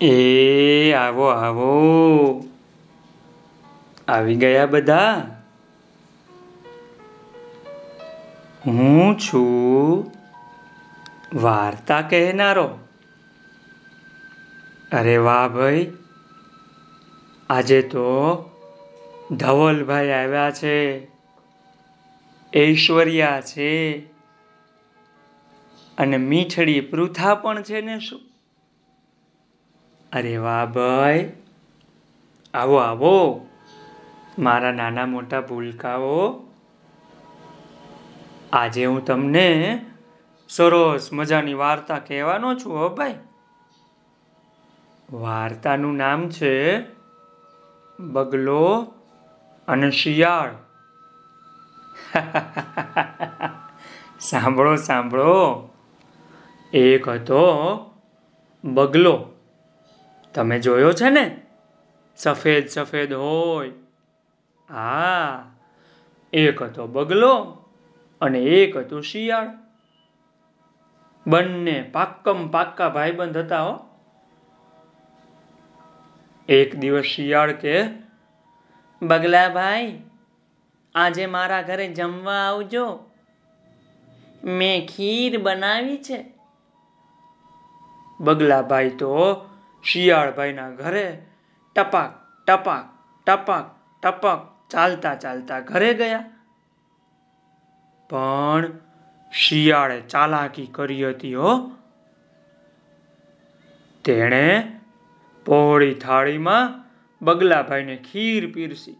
એ, આવો આવો. આવી ગયા બધા? હું છું વાર્તા કહેનારો. અરે વાહ ભાઈ. આજે તો ધવલભાઈ આવ્યા છે. ઐશ્વર્યા છે. અને મીઠડી પૃથા પણ છે ને શું? અરે વાહ ભાઈ. આવો આવો. મારા નાના મોટા ભૂલકાઓ. આજે હું તમને સરસ મજાની વાર્તા કહેવાનો છું હો ભાઈ. વાર્તાનું નામ છે બગલો અને શિયાળ. સાંભળો સાંભળો. એક હતો બગલો. તમે જોયો છે ને? સફેદ સફેદ હોય. હા. એક હતો બગલો અને એક હતું શિયાળ. બંને પાક્કમ પાક્કા ભાઈબંધ હતા હો. એક દિવસ શિયાળ કે, બગલા ભાઈ, આજે મારા ઘરે જમવા આવજો. મેં ખીર બનાવી છે. બગલાભાઈ તો શિયાળભાઈના ઘરે ટપાક ટપાક ટપાક, ટપક ચાલતા ચાલતા ઘરે ગયા. પણ શિયાળે ચાલાકી કરી હતી હો. તેણે પહોળી થાળીમાં બગલાભાઈને ખીર પીરસી.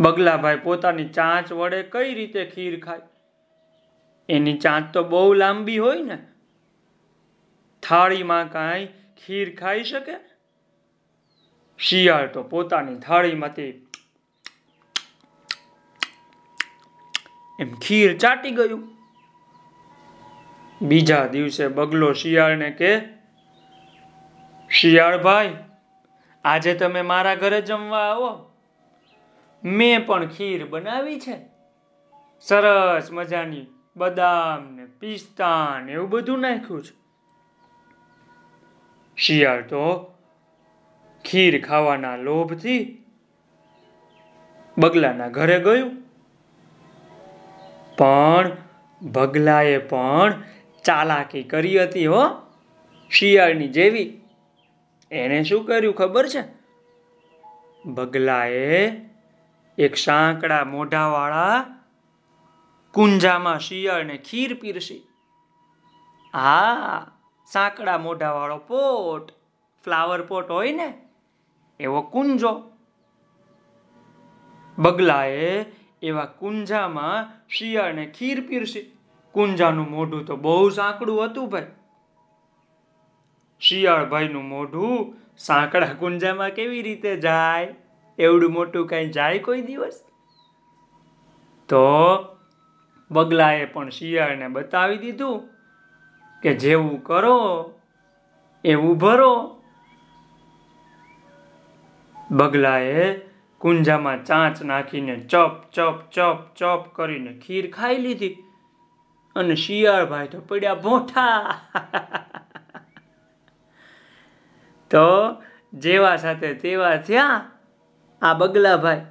બગલાભાઈ પોતાની ચાંચ વડે કઈ રીતે ખીર ખાય? એની ચાંચ તો બહુ લાંબી હોય ને. થાળીમાં કાંઈ ખીર ખાઈ શકે? શિયાળ તો પોતાની થાળીમાંથી એમ ખીર ચાટી ગયું. બીજા દિવસે બગલો શિયાળને કે શિયાળભાઈ આજે તમે મારા ઘરે જમવા આવો. મેં પણ ખીર બનાવી છે. સરસ મજાની બદામ ને પિસ્તા ને એવું બધું નાખ્યું છે. શિયાળ તો ખીર ખાવાના લોભથી બગલાના ઘરે ગયું. પણ બગલાએ પણ ચાલાકી કરી હતી હો શિયાળની જેવી. એને શું કર્યું ખબર છે? બગલાએ એક સાંકડા મોઢાવાળા કુંજામાં શિયાળને ખીર પીરસી. હા સાંકડા મોઢાવાળો પોટ, ફ્લાવર પોટ હોય ને, એવો કુંજો. બગલાએ એવા કુંજામાં શિયાળને ખીર પીરસી. કુંજાનું મોઢું તો બહુ સાંકડું હતું ભાઈ. શિયાળભાઈનું મોઢું સાંકડા કુંજામાં કેવી રીતે જાય? એવડું મોટું કાંઈ જાય કોઈ દિવસ? તો બગલાએ પણ શિયાળને બતાવી દીધું. કે જેવું કરો, એવું ભરો. બગલાએ કુંજામાં ચાંચ નાખીને ચપ ચપ ચપ ચપ કરીને ખીર ખાઈ લીધી અને શિયાળભાઈ તો પડ્યા ભોઠા. તો જેવા સાથે તેવા થયા આ બગલાભાઈ.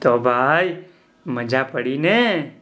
તો ભાઈ, મજા પડી ને